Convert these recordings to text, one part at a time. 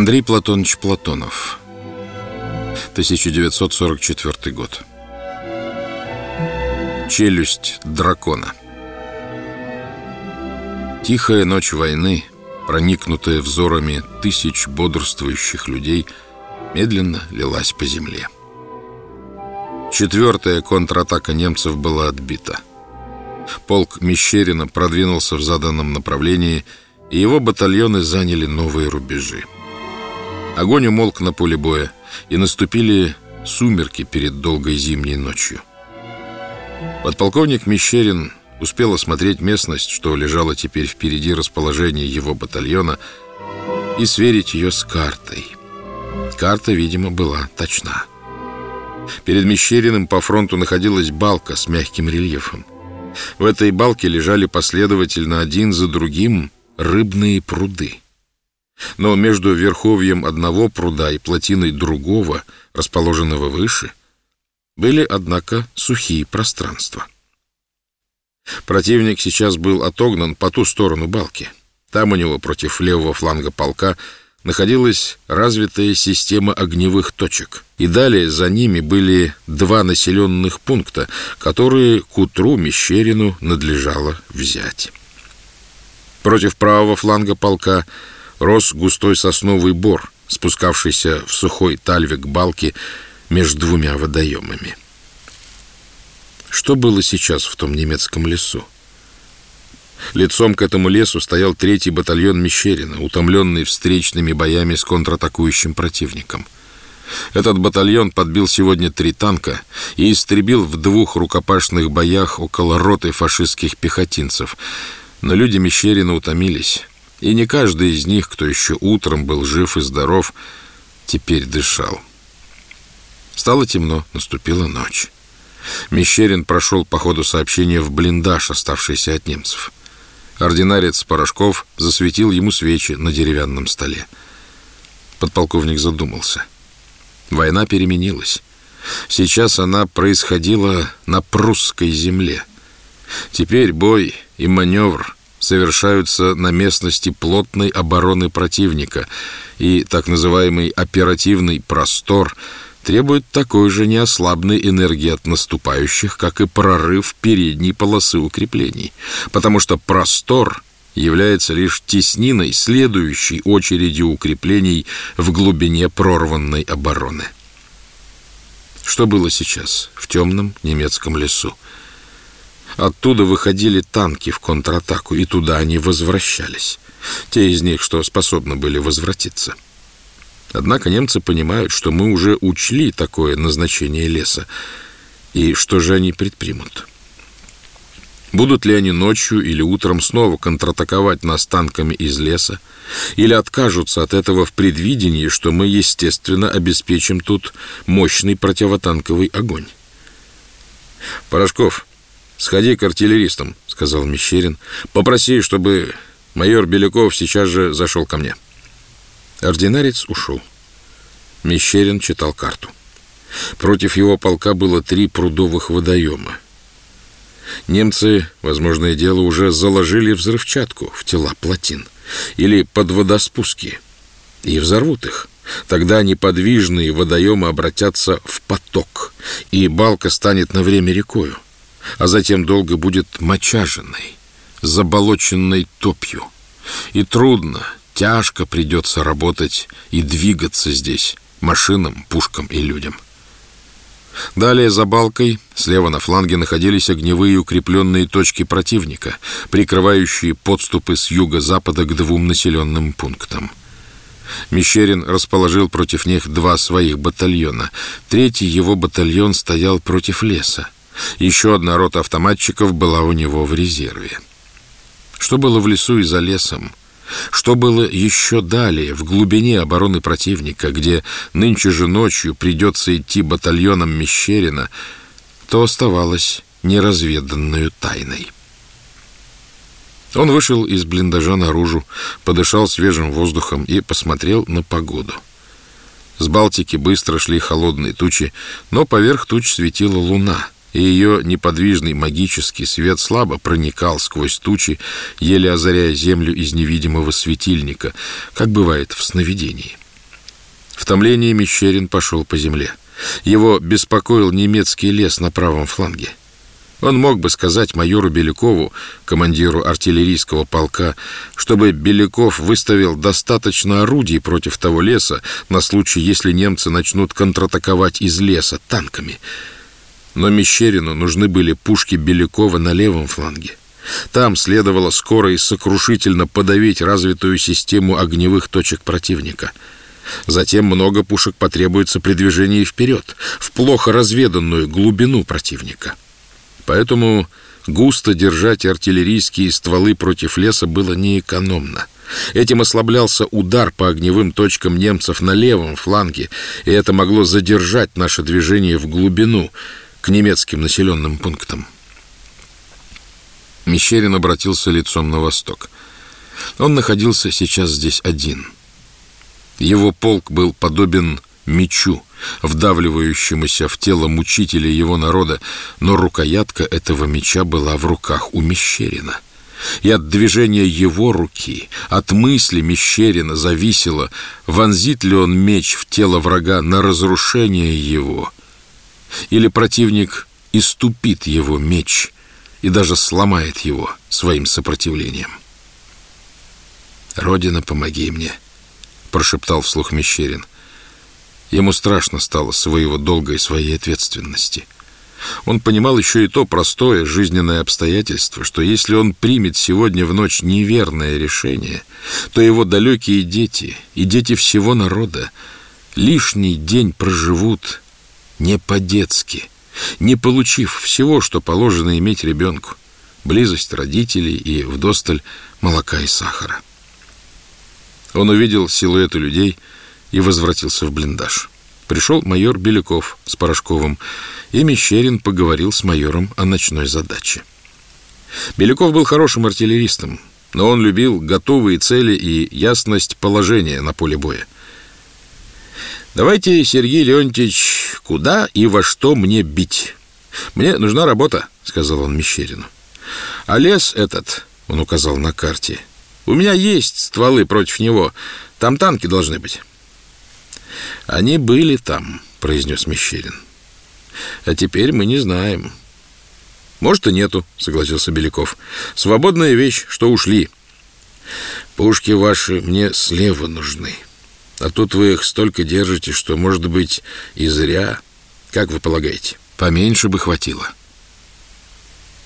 Андрей Платонович Платонов 1944 год Челюсть дракона Тихая ночь войны, проникнутая взорами тысяч бодрствующих людей, медленно лилась по земле. Четвертая контратака немцев была отбита. Полк Мещерина продвинулся в заданном направлении, и его батальоны заняли новые рубежи. Огонь умолк на поле боя, и наступили сумерки перед долгой зимней ночью. Подполковник Мещерин успел осмотреть местность, что лежала теперь впереди расположения его батальона, и сверить ее с картой. Карта, видимо, была точна. Перед Мещериным по фронту находилась балка с мягким рельефом. В этой балке лежали последовательно один за другим рыбные пруды. Но между верховьем одного пруда и плотиной другого, расположенного выше, были, однако, сухие пространства. Противник сейчас был отогнан по ту сторону балки. Там у него против левого фланга полка находилась развитая система огневых точек. И далее за ними были два населенных пункта, которые к утру Мещерину надлежало взять. Против правого фланга полка рос густой сосновый бор, спускавшийся в сухой тальвик балки между двумя водоемами. Что было сейчас в том немецком лесу? Лицом к этому лесу стоял третий батальон Мещерина, утомленный встречными боями с контратакующим противником. Этот батальон подбил сегодня три танка и истребил в двух рукопашных боях около роты фашистских пехотинцев. Но люди Мещерина утомились, и не каждый из них, кто еще утром был жив и здоров, теперь дышал. Стало темно, наступила ночь. Мещерин прошел по ходу сообщения в блиндаж, оставшийся от немцев. Ординарец Порошков засветил ему свечи на деревянном столе. Подполковник задумался. Война переменилась. Сейчас она происходила на прусской земле. Теперь бой и маневр совершаются на местности плотной обороны противника, и так называемый оперативный простор требует такой же неослабной энергии от наступающих, как и прорыв передней полосы укреплений, потому что простор является лишь тесниной следующей очереди укреплений в глубине прорванной обороны. Что было сейчас в темном немецком лесу? Оттуда выходили танки в контратаку, и туда они возвращались. Те из них, что способны были возвратиться. Однако немцы понимают, что мы уже учли такое назначение леса. И что же они предпримут? Будут ли они ночью или утром снова контратаковать нас танками из леса? Или откажутся от этого в предвидении, что мы, естественно, обеспечим тут мощный противотанковый огонь? Порошков, «Сходи к артиллеристам», — сказал Мещерин. «Попроси, чтобы майор Беляков сейчас же зашел ко мне». Ординарец ушел. Мещерин читал карту. Против его полка было три прудовых водоема. Немцы, возможное дело, уже заложили взрывчатку в тела плотин или под водоспуски и взорвут их. Тогда неподвижные водоемы обратятся в поток, и балка станет на время рекою а затем долго будет мочаженной, заболоченной топью. И трудно, тяжко придется работать и двигаться здесь машинам, пушкам и людям. Далее за балкой, слева на фланге, находились огневые укрепленные точки противника, прикрывающие подступы с юго-запада к двум населенным пунктам. Мещерин расположил против них два своих батальона. Третий его батальон стоял против леса. Еще одна рота автоматчиков была у него в резерве. Что было в лесу и за лесом? Что было еще далее, в глубине обороны противника, где нынче же ночью придется идти батальоном Мещерина, то оставалось неразведанную тайной. Он вышел из блиндажа наружу, подышал свежим воздухом и посмотрел на погоду. С Балтики быстро шли холодные тучи, но поверх туч светила луна — и ее неподвижный магический свет слабо проникал сквозь тучи, еле озаряя землю из невидимого светильника, как бывает в сновидении. томлении Мещерин пошел по земле. Его беспокоил немецкий лес на правом фланге. Он мог бы сказать майору Белякову, командиру артиллерийского полка, чтобы Беляков выставил достаточно орудий против того леса на случай, если немцы начнут контратаковать из леса танками. Но Мещерину нужны были пушки Белякова на левом фланге. Там следовало скоро и сокрушительно подавить развитую систему огневых точек противника. Затем много пушек потребуется при движении вперед, в плохо разведанную глубину противника. Поэтому густо держать артиллерийские стволы против леса было неэкономно. Этим ослаблялся удар по огневым точкам немцев на левом фланге, и это могло задержать наше движение в глубину к немецким населенным пунктам. Мещерин обратился лицом на восток. Он находился сейчас здесь один. Его полк был подобен мечу, вдавливающемуся в тело мучителя его народа, но рукоятка этого меча была в руках у Мещерина. И от движения его руки, от мысли Мещерина зависело, вонзит ли он меч в тело врага на разрушение его, или противник иступит его меч и даже сломает его своим сопротивлением. «Родина, помоги мне», — прошептал вслух Мещерин. Ему страшно стало своего долга и своей ответственности. Он понимал еще и то простое жизненное обстоятельство, что если он примет сегодня в ночь неверное решение, то его далекие дети и дети всего народа лишний день проживут не по-детски, не получив всего, что положено иметь ребенку, близость родителей и вдосталь молока и сахара. Он увидел силуэты людей — и возвратился в блиндаж. Пришел майор Беляков с Порошковым, и Мещерин поговорил с майором о ночной задаче. Беляков был хорошим артиллеристом, но он любил готовые цели и ясность положения на поле боя. «Давайте, Сергей Леонтьевич, куда и во что мне бить? Мне нужна работа», — сказал он Мещерину. «А лес этот, — он указал на карте, — у меня есть стволы против него, там танки должны быть». «Они были там», — произнес Мещерин. «А теперь мы не знаем». «Может, и нету», — согласился Беляков. «Свободная вещь, что ушли». «Пушки ваши мне слева нужны. А тут вы их столько держите, что, может быть, и зря. Как вы полагаете?» «Поменьше бы хватило».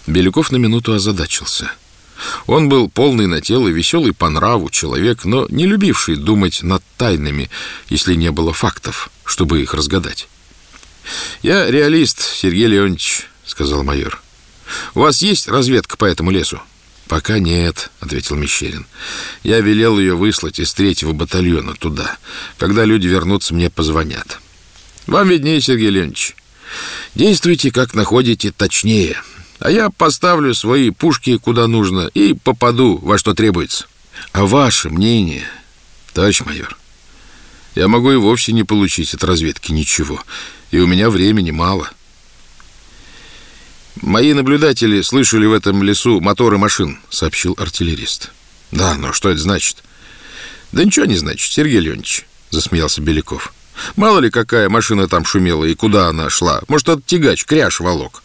Беляков на минуту озадачился — он был полный на тело, веселый по нраву человек, но не любивший думать над тайнами, если не было фактов, чтобы их разгадать. «Я реалист, Сергей Леонидович», — сказал майор. «У вас есть разведка по этому лесу?» «Пока нет», — ответил Мещерин. «Я велел ее выслать из третьего батальона туда. Когда люди вернутся, мне позвонят». «Вам виднее, Сергей Леонидович. Действуйте, как находите точнее». А я поставлю свои пушки куда нужно и попаду во что требуется. А ваше мнение, товарищ майор? Я могу и вовсе не получить от разведки ничего, и у меня времени мало. Мои наблюдатели слышали в этом лесу моторы машин, сообщил артиллерист. Да, но что это значит? Да ничего не значит, Сергей Леонидович, засмеялся Беляков. Мало ли какая машина там шумела и куда она шла. Может, это тягач, кряж волок.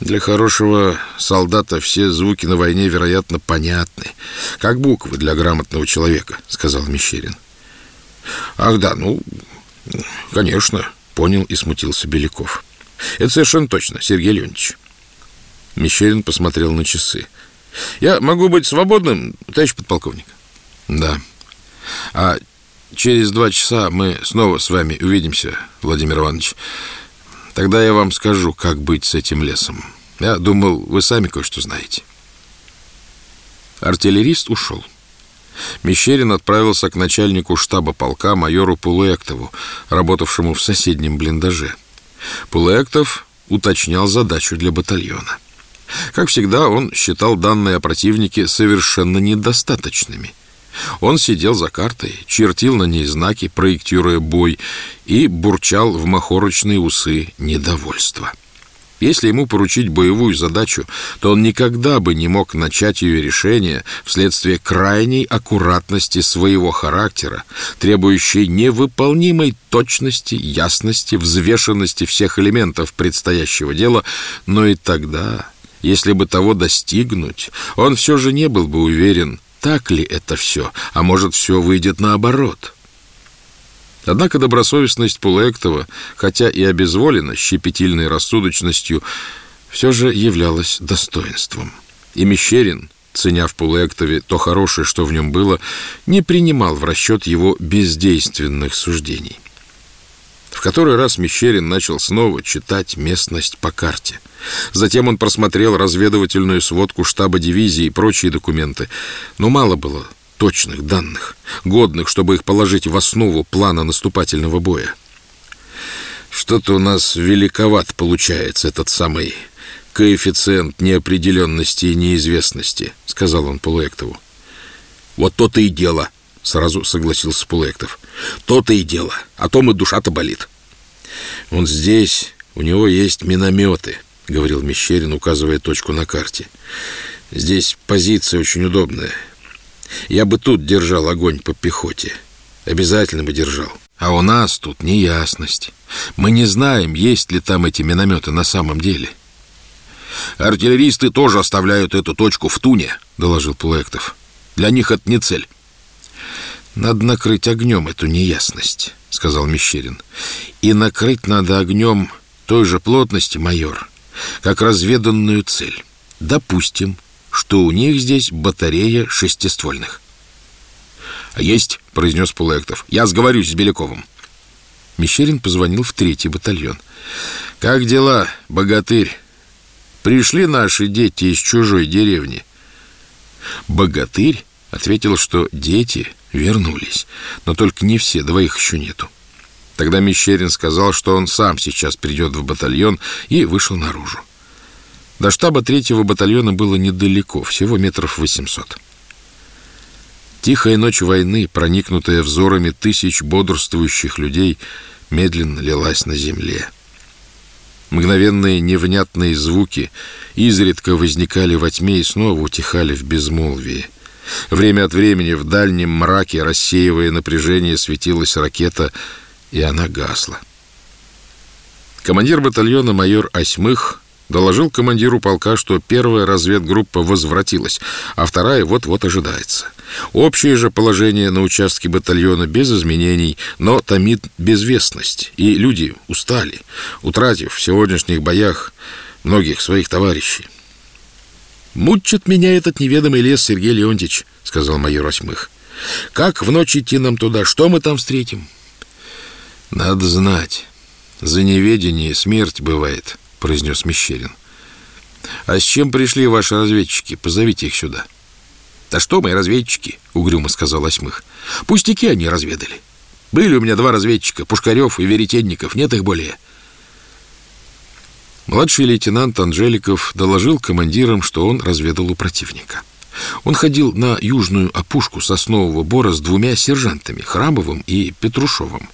Для хорошего солдата все звуки на войне, вероятно, понятны. Как буквы для грамотного человека, сказал Мещерин. Ах да, ну, конечно, понял и смутился Беляков. Это совершенно точно, Сергей Леонидович. Мещерин посмотрел на часы. Я могу быть свободным, товарищ подполковник? Да. А через два часа мы снова с вами увидимся, Владимир Иванович. Тогда я вам скажу, как быть с этим лесом. Я думал, вы сами кое-что знаете. Артиллерист ушел. Мещерин отправился к начальнику штаба полка майору Пулуэктову, работавшему в соседнем блиндаже. Пулуэктов уточнял задачу для батальона. Как всегда, он считал данные о противнике совершенно недостаточными – он сидел за картой, чертил на ней знаки, проектируя бой, и бурчал в махорочные усы недовольства. Если ему поручить боевую задачу, то он никогда бы не мог начать ее решение вследствие крайней аккуратности своего характера, требующей невыполнимой точности, ясности, взвешенности всех элементов предстоящего дела, но и тогда, если бы того достигнуть, он все же не был бы уверен, так ли это все, а может, все выйдет наоборот». Однако добросовестность Пулуэктова, хотя и обезволена щепетильной рассудочностью, все же являлась достоинством. И Мещерин, ценя в Пулуэктове то хорошее, что в нем было, не принимал в расчет его бездейственных суждений. В который раз Мещерин начал снова читать местность по карте. Затем он просмотрел разведывательную сводку штаба дивизии и прочие документы. Но мало было точных данных, годных, чтобы их положить в основу плана наступательного боя. Что-то у нас великоват получается этот самый коэффициент неопределенности и неизвестности, сказал он Полуэктову. Вот то-то и дело, сразу согласился Полуэктов. То-то и дело, а то мы душа-то болит. Он здесь, у него есть минометы, говорил Мещерин, указывая точку на карте. Здесь позиция очень удобная. Я бы тут держал огонь по пехоте. Обязательно бы держал. А у нас тут неясность. Мы не знаем, есть ли там эти минометы на самом деле. Артиллеристы тоже оставляют эту точку в туне, доложил Пулектов. Для них это не цель. Надо накрыть огнем эту неясность, сказал Мещерин. И накрыть надо огнем той же плотности, майор, как разведанную цель. Допустим, что у них здесь батарея шестиствольных. «Есть», — произнес Пулектов. «Я сговорюсь с Беляковым». Мещерин позвонил в третий батальон. «Как дела, богатырь? Пришли наши дети из чужой деревни?» Богатырь ответил, что дети вернулись, но только не все, двоих еще нету. Тогда Мещерин сказал, что он сам сейчас придет в батальон и вышел наружу. До штаба третьего батальона было недалеко, всего метров восемьсот. Тихая ночь войны, проникнутая взорами тысяч бодрствующих людей, медленно лилась на земле. Мгновенные невнятные звуки изредка возникали во тьме и снова утихали в безмолвии. Время от времени в дальнем мраке, рассеивая напряжение, светилась ракета, и она гасла. Командир батальона майор Осьмых Доложил командиру полка, что первая разведгруппа возвратилась, а вторая вот-вот ожидается. Общее же положение на участке батальона без изменений, но томит безвестность, и люди устали, утратив в сегодняшних боях многих своих товарищей. «Мучит меня этот неведомый лес, Сергей Леонтьевич», — сказал майор Осьмых. «Как в ночь идти нам туда? Что мы там встретим?» «Надо знать. За неведение смерть бывает», произнес Мещерин. «А с чем пришли ваши разведчики? Позовите их сюда». «Да что мои разведчики?» — угрюмо сказал Осьмых. «Пустяки они разведали. Были у меня два разведчика, Пушкарев и Веретенников, нет их более». Младший лейтенант Анжеликов доложил командирам, что он разведал у противника. Он ходил на южную опушку соснового бора с двумя сержантами, Храмовым и Петрушовым.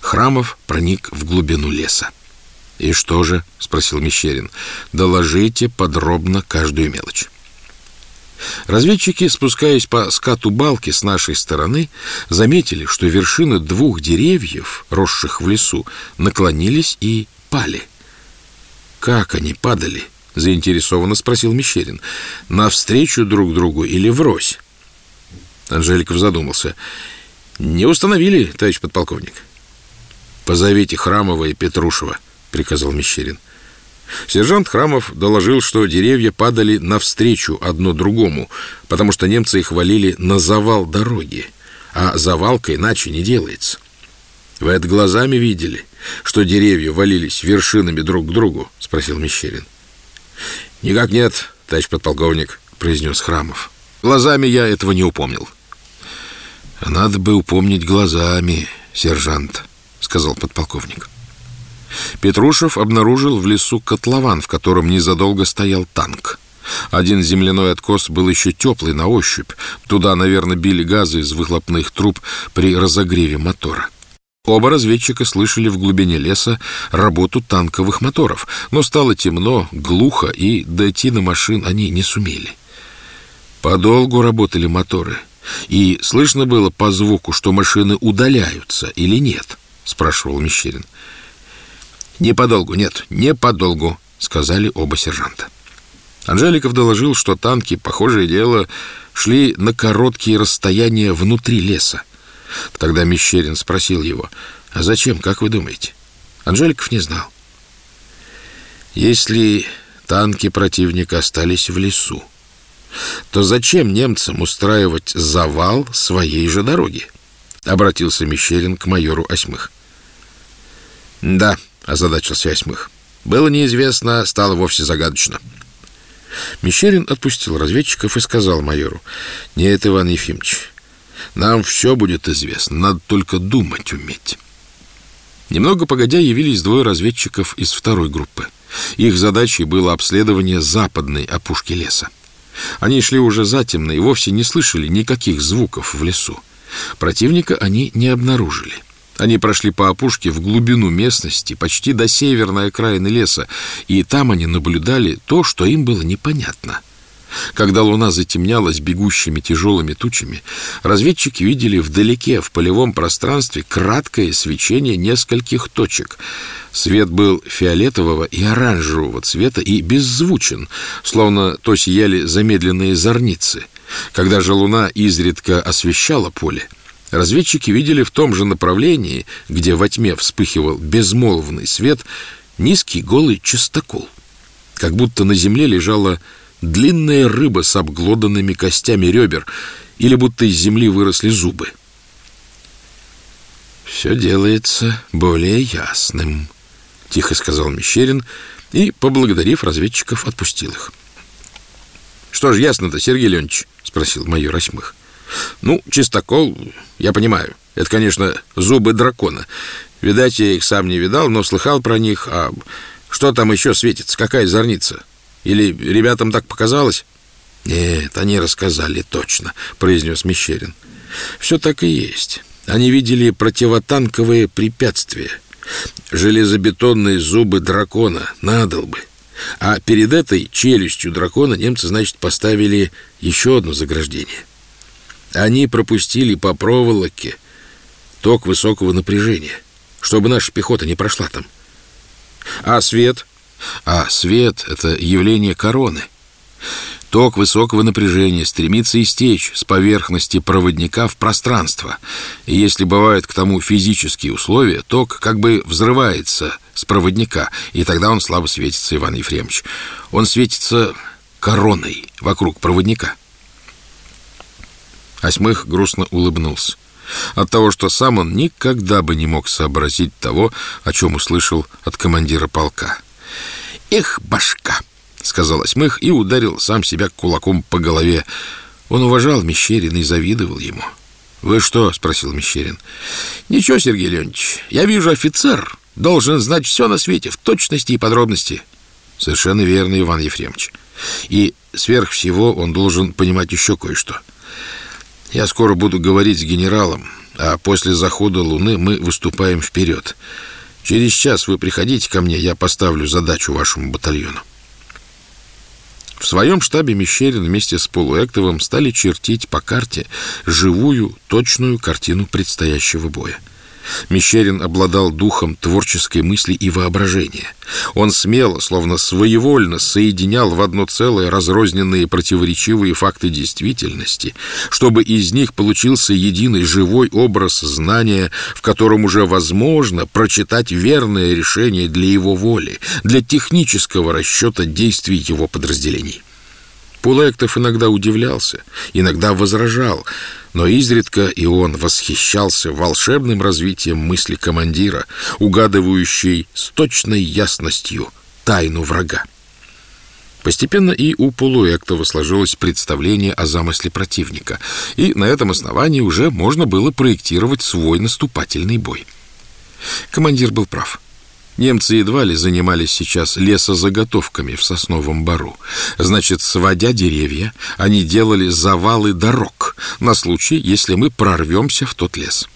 Храмов проник в глубину леса. «И что же?» — спросил Мещерин. «Доложите подробно каждую мелочь». Разведчики, спускаясь по скату балки с нашей стороны, заметили, что вершины двух деревьев, росших в лесу, наклонились и пали. «Как они падали?» — заинтересованно спросил Мещерин. «Навстречу друг другу или врозь?» Анжеликов задумался. «Не установили, товарищ подполковник?» «Позовите Храмова и Петрушева», — приказал Мещерин. Сержант Храмов доложил, что деревья падали навстречу одно другому, потому что немцы их валили на завал дороги, а завалка иначе не делается. «Вы это глазами видели, что деревья валились вершинами друг к другу?» — спросил Мещерин. «Никак нет, товарищ подполковник», — произнес Храмов. «Глазами я этого не упомнил». «Надо бы упомнить глазами, сержант», — сказал подполковник. Петрушев обнаружил в лесу котлован, в котором незадолго стоял танк. Один земляной откос был еще теплый на ощупь. Туда, наверное, били газы из выхлопных труб при разогреве мотора. Оба разведчика слышали в глубине леса работу танковых моторов, но стало темно, глухо, и дойти на машин они не сумели. Подолгу работали моторы, и слышно было по звуку, что машины удаляются или нет, спрашивал Мещерин. Не подолгу, нет, не подолгу, сказали оба сержанта. Анжеликов доложил, что танки, похожее дело, шли на короткие расстояния внутри леса. Тогда Мещерин спросил его, «А зачем, как вы думаете?» Анжеликов не знал. Если танки противника остались в лесу, то зачем немцам устраивать завал своей же дороги? Обратился Мещерин к майору Осьмых. Да, озадачился Осьмых. Было неизвестно, стало вовсе загадочно. Мещерин отпустил разведчиков и сказал майору, «Нет, Иван Ефимович, нам все будет известно, надо только думать уметь». Немного погодя явились двое разведчиков из второй группы. Их задачей было обследование западной опушки леса. Они шли уже затемно и вовсе не слышали никаких звуков в лесу. Противника они не обнаружили. Они прошли по опушке в глубину местности, почти до северной окраины леса, и там они наблюдали то, что им было непонятно — когда луна затемнялась бегущими тяжелыми тучами, разведчики видели вдалеке, в полевом пространстве, краткое свечение нескольких точек. Свет был фиолетового и оранжевого цвета и беззвучен, словно то сияли замедленные зорницы. Когда же луна изредка освещала поле, разведчики видели в том же направлении, где во тьме вспыхивал безмолвный свет, низкий голый частокол. Как будто на земле лежала длинная рыба с обглоданными костями ребер, или будто из земли выросли зубы. «Все делается более ясным», — тихо сказал Мещерин и, поблагодарив разведчиков, отпустил их. «Что ж ясно-то, Сергей Леонидович?» — спросил майор Осьмых. «Ну, чистокол, я понимаю. Это, конечно, зубы дракона. Видать, я их сам не видал, но слыхал про них. А что там еще светится? Какая зорница?» Или ребятам так показалось? Нет, они рассказали точно, произнес Мещерин. Все так и есть. Они видели противотанковые препятствия. Железобетонные зубы дракона, надолбы. А перед этой челюстью дракона немцы, значит, поставили еще одно заграждение. Они пропустили по проволоке ток высокого напряжения, чтобы наша пехота не прошла там. А свет а свет — это явление короны. Ток высокого напряжения стремится истечь с поверхности проводника в пространство. И если бывают к тому физические условия, ток как бы взрывается с проводника, и тогда он слабо светится, Иван Ефремович. Он светится короной вокруг проводника. Осьмых грустно улыбнулся. От того, что сам он никогда бы не мог сообразить того, о чем услышал от командира полка. «Эх, башка!» — сказал Осьмых и ударил сам себя кулаком по голове. Он уважал Мещерина и завидовал ему. «Вы что?» — спросил Мещерин. «Ничего, Сергей Леонидович, я вижу, офицер должен знать все на свете, в точности и подробности». «Совершенно верно, Иван Ефремович. И сверх всего он должен понимать еще кое-что. Я скоро буду говорить с генералом, а после захода Луны мы выступаем вперед». Через час вы приходите ко мне, я поставлю задачу вашему батальону. В своем штабе Мещерин вместе с Полуэктовым стали чертить по карте живую, точную картину предстоящего боя. Мещерин обладал духом творческой мысли и воображения. Он смело, словно своевольно соединял в одно целое разрозненные противоречивые факты действительности, чтобы из них получился единый живой образ знания, в котором уже возможно прочитать верное решение для его воли, для технического расчета действий его подразделений. Пулектов иногда удивлялся, иногда возражал, но изредка и он восхищался волшебным развитием мысли командира, угадывающей с точной ясностью тайну врага. Постепенно и у Полуэктова сложилось представление о замысле противника, и на этом основании уже можно было проектировать свой наступательный бой. Командир был прав. Немцы едва ли занимались сейчас лесозаготовками в сосновом бару. Значит, сводя деревья, они делали завалы дорог на случай, если мы прорвемся в тот лес.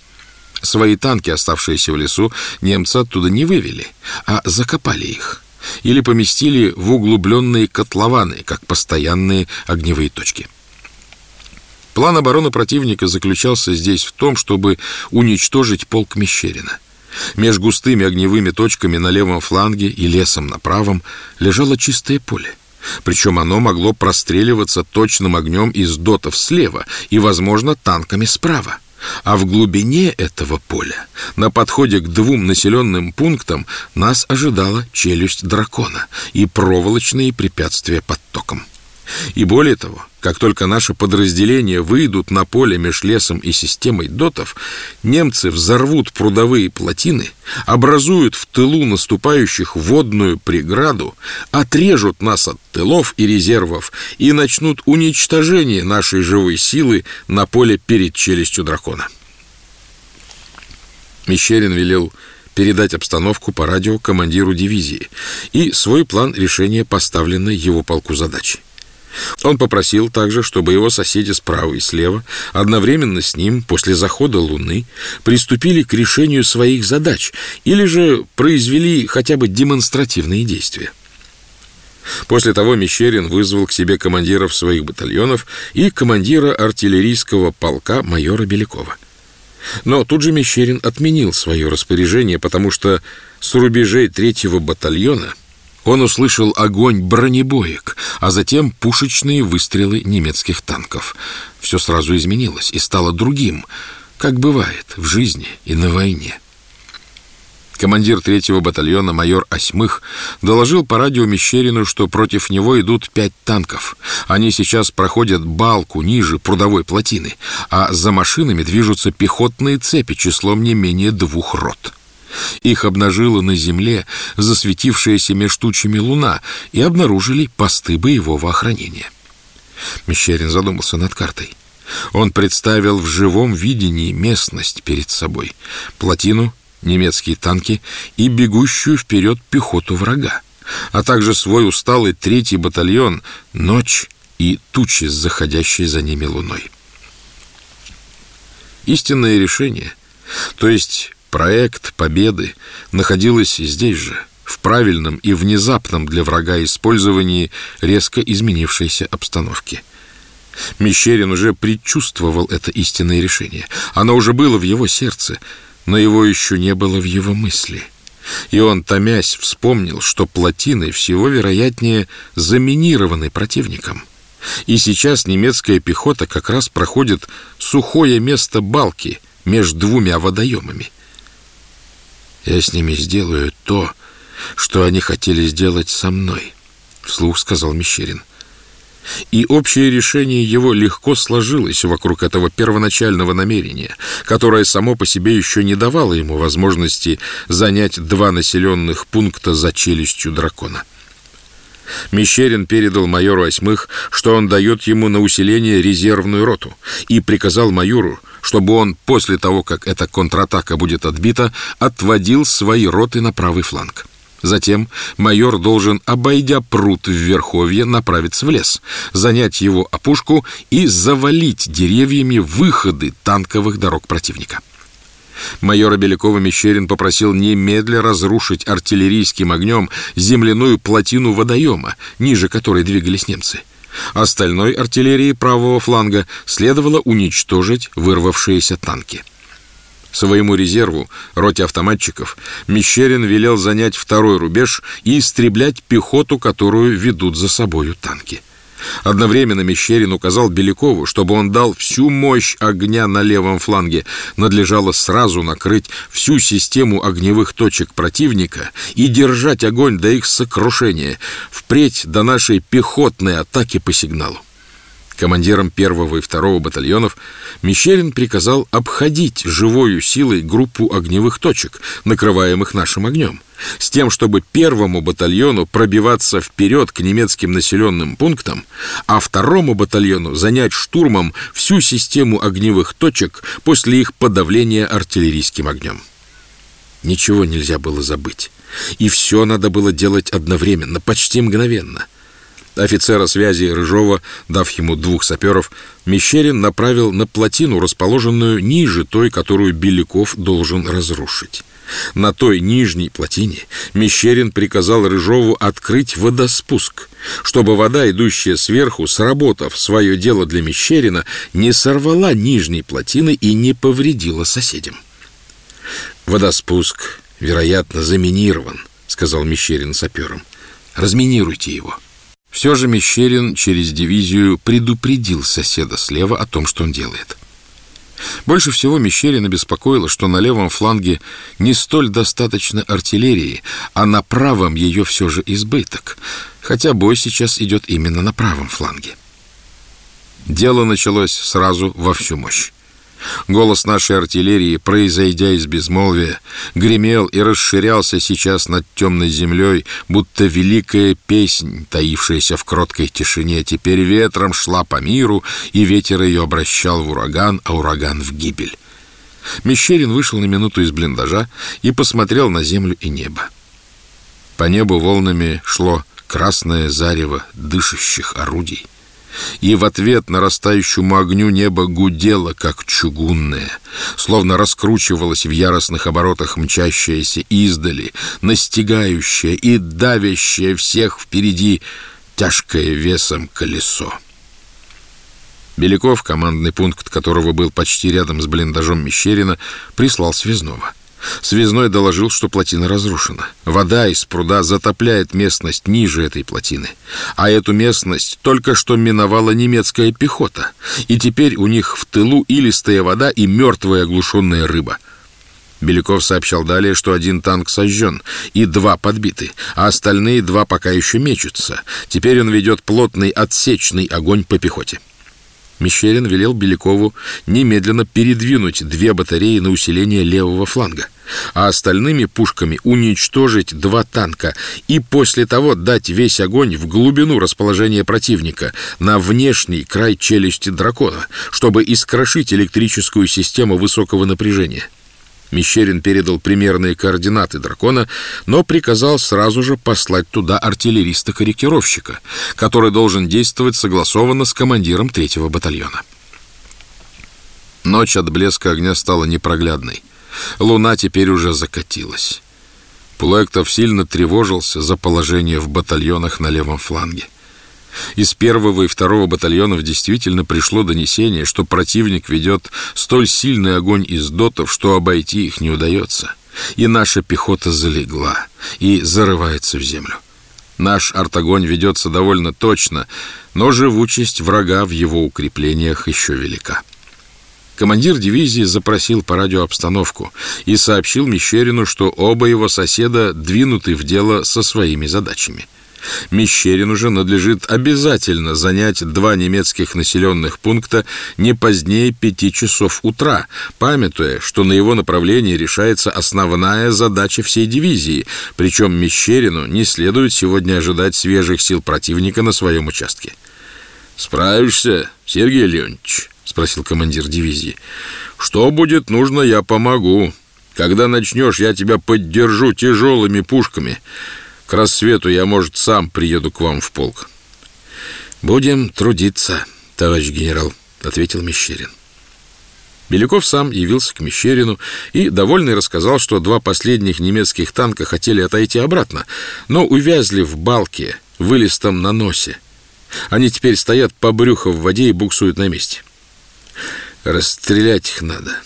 Свои танки, оставшиеся в лесу, немцы оттуда не вывели, а закопали их или поместили в углубленные котлованы, как постоянные огневые точки. План обороны противника заключался здесь в том, чтобы уничтожить полк Мещерина. Меж густыми огневыми точками на левом фланге и лесом на правом лежало чистое поле. Причем оно могло простреливаться точным огнем из дотов слева и, возможно, танками справа. А в глубине этого поля, на подходе к двум населенным пунктам, нас ожидала челюсть дракона и проволочные препятствия под током. И более того, как только наши подразделения выйдут на поле меж лесом и системой дотов, немцы взорвут прудовые плотины, образуют в тылу наступающих водную преграду, отрежут нас от тылов и резервов и начнут уничтожение нашей живой силы на поле перед челюстью дракона. Мещерин велел передать обстановку по радио командиру дивизии и свой план решения поставленной его полку задачи. Он попросил также, чтобы его соседи справа и слева одновременно с ним после захода Луны приступили к решению своих задач или же произвели хотя бы демонстративные действия. После того Мещерин вызвал к себе командиров своих батальонов и командира артиллерийского полка майора Белякова. Но тут же Мещерин отменил свое распоряжение, потому что с рубежей третьего батальона – он услышал огонь бронебоек, а затем пушечные выстрелы немецких танков. Все сразу изменилось и стало другим, как бывает в жизни и на войне. Командир третьего батальона майор Осьмых доложил по радио Мещерину, что против него идут пять танков. Они сейчас проходят балку ниже прудовой плотины, а за машинами движутся пехотные цепи числом не менее двух рот. Их обнажила на земле засветившаяся меж тучами луна и обнаружили посты боевого охранения. Мещерин задумался над картой. Он представил в живом видении местность перед собой, плотину, немецкие танки и бегущую вперед пехоту врага, а также свой усталый третий батальон, ночь и тучи с заходящей за ними луной. Истинное решение, то есть Проект победы находилась здесь же, в правильном и внезапном для врага использовании резко изменившейся обстановки. Мещерин уже предчувствовал это истинное решение. Оно уже было в его сердце, но его еще не было в его мысли. И он, томясь, вспомнил, что плотины всего вероятнее заминированы противником. И сейчас немецкая пехота как раз проходит сухое место балки между двумя водоемами. Я с ними сделаю то, что они хотели сделать со мной, вслух сказал Мещерин. И общее решение его легко сложилось вокруг этого первоначального намерения, которое само по себе еще не давало ему возможности занять два населенных пункта за челюстью дракона. Мещерин передал майору Осьмых, что он дает ему на усиление резервную роту, и приказал майору, чтобы он после того, как эта контратака будет отбита, отводил свои роты на правый фланг. Затем майор должен, обойдя пруд в Верховье, направиться в лес, занять его опушку и завалить деревьями выходы танковых дорог противника. Майора Белякова-Мещерин попросил немедля разрушить артиллерийским огнем земляную плотину водоема, ниже которой двигались немцы. Остальной артиллерии правого фланга следовало уничтожить вырвавшиеся танки. Своему резерву, роте автоматчиков, Мещерин велел занять второй рубеж и истреблять пехоту, которую ведут за собою танки. Одновременно Мещерин указал Белякову, чтобы он дал всю мощь огня на левом фланге. Надлежало сразу накрыть всю систему огневых точек противника и держать огонь до их сокрушения, впредь до нашей пехотной атаки по сигналу. Командирам первого и второго батальонов Мещерин приказал обходить живою силой группу огневых точек, накрываемых нашим огнем, с тем, чтобы первому батальону пробиваться вперед к немецким населенным пунктам, а второму батальону занять штурмом всю систему огневых точек после их подавления артиллерийским огнем. Ничего нельзя было забыть, и все надо было делать одновременно, почти мгновенно — Офицера связи Рыжова, дав ему двух саперов, Мещерин направил на плотину, расположенную ниже той, которую Беляков должен разрушить. На той нижней плотине Мещерин приказал Рыжову открыть водоспуск, чтобы вода, идущая сверху, сработав свое дело для Мещерина, не сорвала нижней плотины и не повредила соседям. «Водоспуск, вероятно, заминирован», — сказал Мещерин саперам. «Разминируйте его». Все же Мещерин через дивизию предупредил соседа слева о том, что он делает. Больше всего Мещерина беспокоило, что на левом фланге не столь достаточно артиллерии, а на правом ее все же избыток, хотя бой сейчас идет именно на правом фланге. Дело началось сразу во всю мощь. Голос нашей артиллерии, произойдя из безмолвия, гремел и расширялся сейчас над темной землей, будто великая песнь, таившаяся в кроткой тишине, теперь ветром шла по миру, и ветер ее обращал в ураган, а ураган в гибель. Мещерин вышел на минуту из блиндажа и посмотрел на землю и небо. По небу волнами шло красное зарево дышащих орудий и в ответ нарастающему огню небо гудело, как чугунное, словно раскручивалось в яростных оборотах мчащееся издали, настигающее и давящее всех впереди тяжкое весом колесо. Беляков, командный пункт которого был почти рядом с блиндажом Мещерина, прислал связного — Связной доложил, что плотина разрушена. Вода из пруда затопляет местность ниже этой плотины. А эту местность только что миновала немецкая пехота. И теперь у них в тылу илистая вода и мертвая оглушенная рыба. Беляков сообщал далее, что один танк сожжен и два подбиты, а остальные два пока еще мечутся. Теперь он ведет плотный отсечный огонь по пехоте. Мещерин велел Белякову немедленно передвинуть две батареи на усиление левого фланга, а остальными пушками уничтожить два танка и после того дать весь огонь в глубину расположения противника на внешний край челюсти дракона, чтобы искрошить электрическую систему высокого напряжения. Мещерин передал примерные координаты дракона, но приказал сразу же послать туда артиллериста-корректировщика, который должен действовать согласованно с командиром третьего батальона. Ночь от блеска огня стала непроглядной. Луна теперь уже закатилась. Пулектов сильно тревожился за положение в батальонах на левом фланге. Из первого и второго батальонов действительно пришло донесение, что противник ведет столь сильный огонь из дотов, что обойти их не удается. И наша пехота залегла и зарывается в землю. Наш артогонь ведется довольно точно, но живучесть врага в его укреплениях еще велика. Командир дивизии запросил по радио обстановку и сообщил Мещерину, что оба его соседа двинуты в дело со своими задачами. Мещерину же надлежит обязательно занять два немецких населенных пункта не позднее пяти часов утра, памятуя, что на его направлении решается основная задача всей дивизии, причем Мещерину не следует сегодня ожидать свежих сил противника на своем участке. «Справишься, Сергей Леонидович?» — спросил командир дивизии. «Что будет нужно, я помогу. Когда начнешь, я тебя поддержу тяжелыми пушками». К рассвету я, может, сам приеду к вам в полк. Будем трудиться, товарищ генерал, ответил Мещерин. Беляков сам явился к Мещерину и, довольный, рассказал, что два последних немецких танка хотели отойти обратно, но увязли в балке, вылистом на носе. Они теперь стоят по брюху в воде и буксуют на месте. «Расстрелять их надо.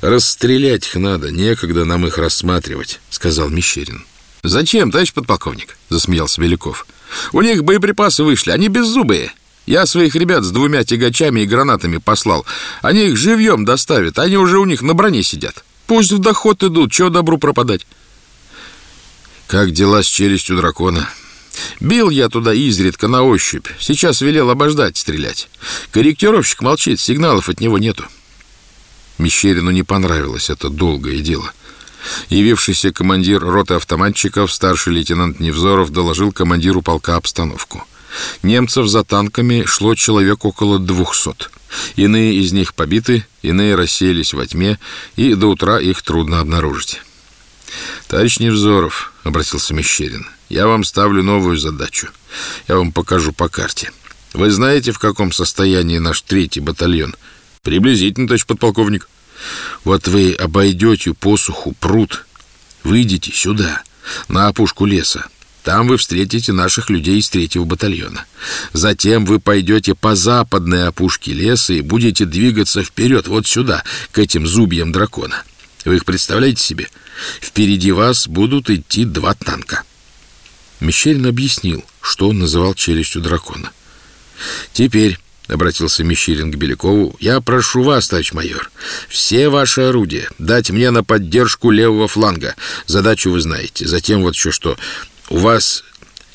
Расстрелять их надо. Некогда нам их рассматривать», — сказал Мещерин. «Зачем, товарищ подполковник?» — засмеялся Беляков. «У них боеприпасы вышли, они беззубые. Я своих ребят с двумя тягачами и гранатами послал. Они их живьем доставят, они уже у них на броне сидят. Пусть в доход идут, чего добру пропадать». «Как дела с челюстью дракона?» Бил я туда изредка на ощупь. Сейчас велел обождать стрелять. Корректировщик молчит, сигналов от него нету. Мещерину не понравилось это долгое дело. Явившийся командир роты автоматчиков, старший лейтенант Невзоров, доложил командиру полка обстановку. Немцев за танками шло человек около двухсот. Иные из них побиты, иные рассеялись во тьме, и до утра их трудно обнаружить. «Товарищ Невзоров», — обратился Мещерин, — я вам ставлю новую задачу. Я вам покажу по карте. Вы знаете, в каком состоянии наш третий батальон? Приблизительно, товарищ подполковник. Вот вы обойдете посуху пруд, выйдете сюда, на опушку леса. Там вы встретите наших людей из третьего батальона. Затем вы пойдете по западной опушке леса и будете двигаться вперед, вот сюда, к этим зубьям дракона. Вы их представляете себе? Впереди вас будут идти два танка. Мещерин объяснил, что он называл челюстью дракона. Теперь — обратился Мещерин к Белякову. «Я прошу вас, товарищ майор, все ваши орудия дать мне на поддержку левого фланга. Задачу вы знаете. Затем вот еще что. У вас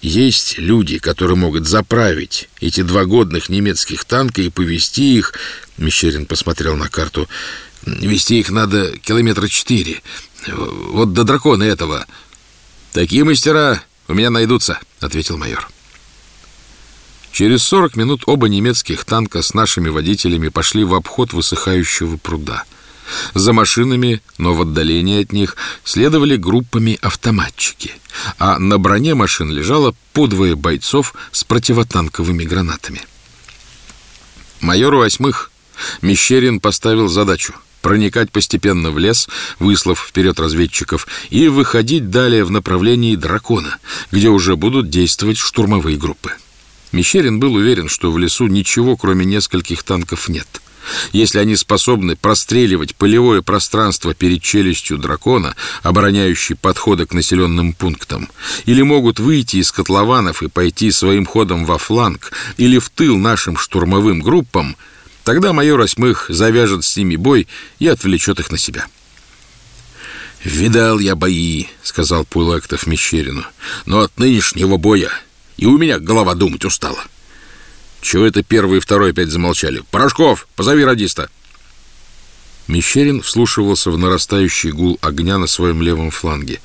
есть люди, которые могут заправить эти два годных немецких танка и повести их...» Мещерин посмотрел на карту. «Вести их надо километра четыре. Вот до дракона этого». «Такие мастера у меня найдутся», — ответил майор. Через 40 минут оба немецких танка с нашими водителями пошли в обход высыхающего пруда. За машинами, но в отдалении от них, следовали группами автоматчики, а на броне машин лежало подвое бойцов с противотанковыми гранатами. Майору восьмых Мещерин поставил задачу проникать постепенно в лес, выслав вперед разведчиков, и выходить далее в направлении дракона, где уже будут действовать штурмовые группы. Мещерин был уверен, что в лесу ничего, кроме нескольких танков, нет. Если они способны простреливать полевое пространство перед челюстью дракона, обороняющей подходы к населенным пунктам, или могут выйти из котлованов и пойти своим ходом во фланг или в тыл нашим штурмовым группам, тогда майор Осьмых завяжет с ними бой и отвлечет их на себя. «Видал я бои», — сказал Пулактов Мещерину, — «но от нынешнего боя и у меня голова думать устала. Чего это первый и второй опять замолчали? Порошков, позови радиста. Мещерин вслушивался в нарастающий гул огня на своем левом фланге.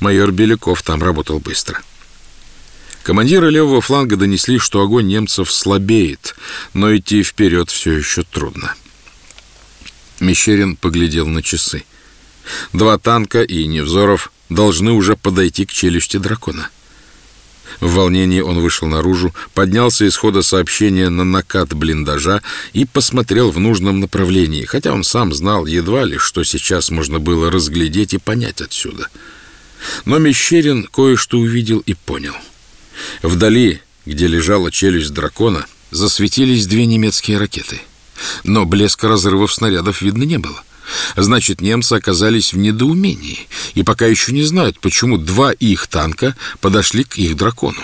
Майор Беляков там работал быстро. Командиры левого фланга донесли, что огонь немцев слабеет, но идти вперед все еще трудно. Мещерин поглядел на часы. Два танка и Невзоров должны уже подойти к челюсти дракона. — в волнении он вышел наружу, поднялся из хода сообщения на накат блиндажа и посмотрел в нужном направлении, хотя он сам знал едва ли, что сейчас можно было разглядеть и понять отсюда. Но Мещерин кое-что увидел и понял. Вдали, где лежала челюсть дракона, засветились две немецкие ракеты. Но блеска разрывов снарядов видно не было. Значит, немцы оказались в недоумении и пока еще не знают, почему два их танка подошли к их дракону.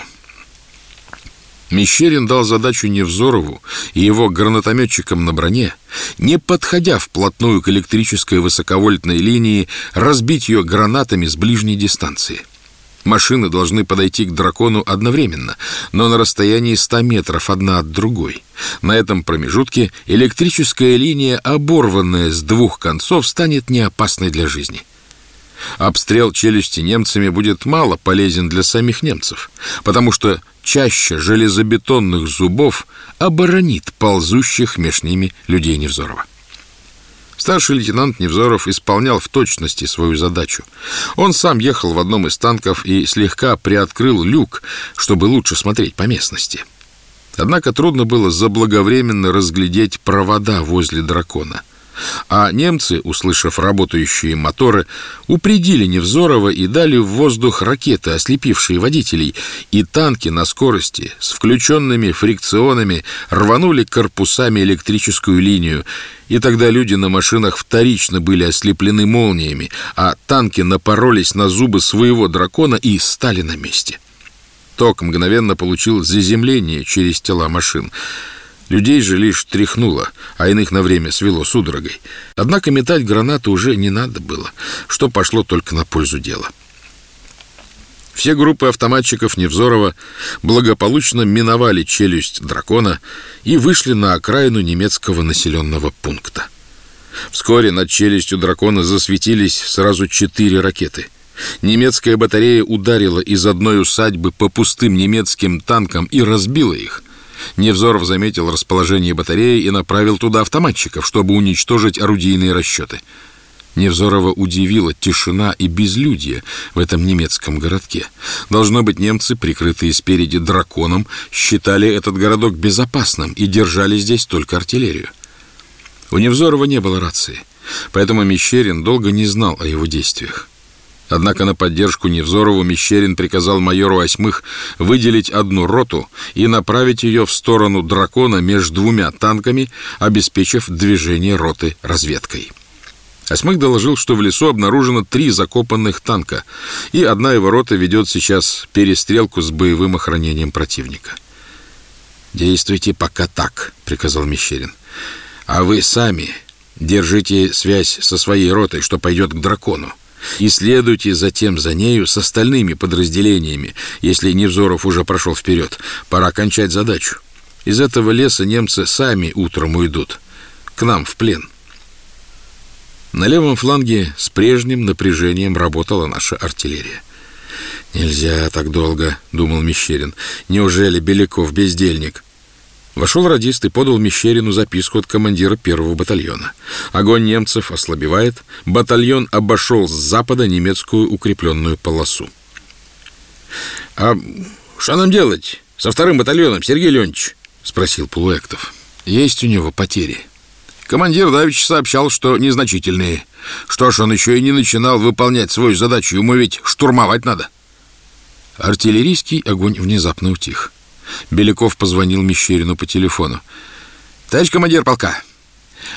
Мещерин дал задачу Невзорову и его гранатометчикам на броне, не подходя вплотную к электрической высоковольтной линии, разбить ее гранатами с ближней дистанции – Машины должны подойти к дракону одновременно, но на расстоянии 100 метров одна от другой. На этом промежутке электрическая линия, оборванная с двух концов, станет неопасной для жизни. Обстрел челюсти немцами будет мало полезен для самих немцев, потому что чаще железобетонных зубов оборонит ползущих меж ними людей Невзорова. Старший лейтенант Невзоров исполнял в точности свою задачу. Он сам ехал в одном из танков и слегка приоткрыл люк, чтобы лучше смотреть по местности. Однако трудно было заблаговременно разглядеть провода возле дракона — а немцы, услышав работающие моторы, упредили Невзорова и дали в воздух ракеты, ослепившие водителей, и танки на скорости с включенными фрикционами рванули корпусами электрическую линию, и тогда люди на машинах вторично были ослеплены молниями, а танки напоролись на зубы своего дракона и стали на месте. Ток мгновенно получил заземление через тела машин — Людей же лишь тряхнуло, а иных на время свело судорогой. Однако метать гранаты уже не надо было, что пошло только на пользу дела. Все группы автоматчиков Невзорова благополучно миновали челюсть дракона и вышли на окраину немецкого населенного пункта. Вскоре над челюстью дракона засветились сразу четыре ракеты. Немецкая батарея ударила из одной усадьбы по пустым немецким танкам и разбила их. Невзоров заметил расположение батареи и направил туда автоматчиков, чтобы уничтожить орудийные расчеты. Невзорова удивила тишина и безлюдье в этом немецком городке. Должно быть, немцы, прикрытые спереди драконом, считали этот городок безопасным и держали здесь только артиллерию. У Невзорова не было рации, поэтому Мещерин долго не знал о его действиях. Однако на поддержку Невзорову Мещерин приказал майору Осьмых выделить одну роту и направить ее в сторону дракона между двумя танками, обеспечив движение роты разведкой. Осьмых доложил, что в лесу обнаружено три закопанных танка, и одна его рота ведет сейчас перестрелку с боевым охранением противника. «Действуйте пока так», — приказал Мещерин. «А вы сами держите связь со своей ротой, что пойдет к дракону, и следуйте затем за нею с остальными подразделениями, если Невзоров уже прошел вперед. Пора кончать задачу. Из этого леса немцы сами утром уйдут. К нам в плен». На левом фланге с прежним напряжением работала наша артиллерия. «Нельзя так долго», — думал Мещерин. «Неужели Беляков бездельник?» Вошел радист и подал Мещерину записку от командира первого батальона. Огонь немцев ослабевает. Батальон обошел с запада немецкую укрепленную полосу. «А что нам делать со вторым батальоном, Сергей Леонидович?» — спросил Полуэктов. «Есть у него потери». Командир Давич сообщал, что незначительные. Что ж, он еще и не начинал выполнять свою задачу, ему ведь штурмовать надо. Артиллерийский огонь внезапно утих. Беляков позвонил Мещерину по телефону. «Товарищ командир полка,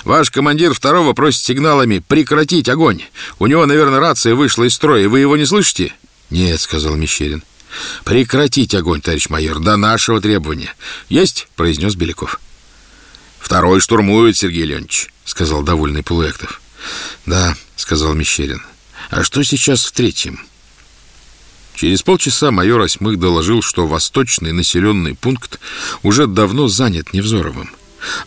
ваш командир второго просит сигналами прекратить огонь. У него, наверное, рация вышла из строя. Вы его не слышите?» «Нет», — сказал Мещерин. «Прекратить огонь, товарищ майор, до нашего требования». «Есть», — произнес Беляков. «Второй штурмует, Сергей Леонидович», — сказал довольный Полуэктов. «Да», — сказал Мещерин. «А что сейчас в третьем?» Через полчаса майор Осьмых доложил, что восточный населенный пункт уже давно занят Невзоровым.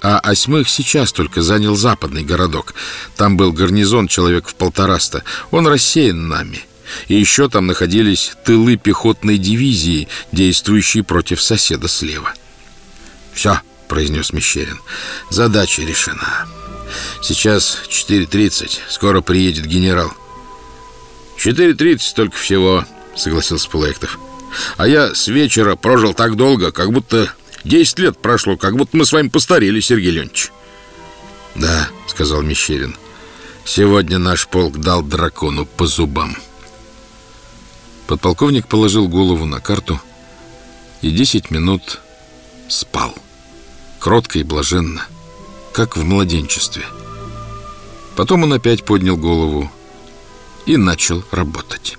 А Осьмых сейчас только занял западный городок. Там был гарнизон человек в полтораста. Он рассеян нами. И еще там находились тылы пехотной дивизии, действующие против соседа слева. «Все», — произнес Мещерин. «Задача решена. Сейчас 4.30. Скоро приедет генерал». «4.30 только всего», — согласился Пулектов. «А я с вечера прожил так долго, как будто 10 лет прошло, как будто мы с вами постарели, Сергей Леонидович». «Да», — сказал Мещерин. «Сегодня наш полк дал дракону по зубам». Подполковник положил голову на карту и 10 минут спал кротко и блаженно, как в младенчестве. Потом он опять поднял голову и начал работать.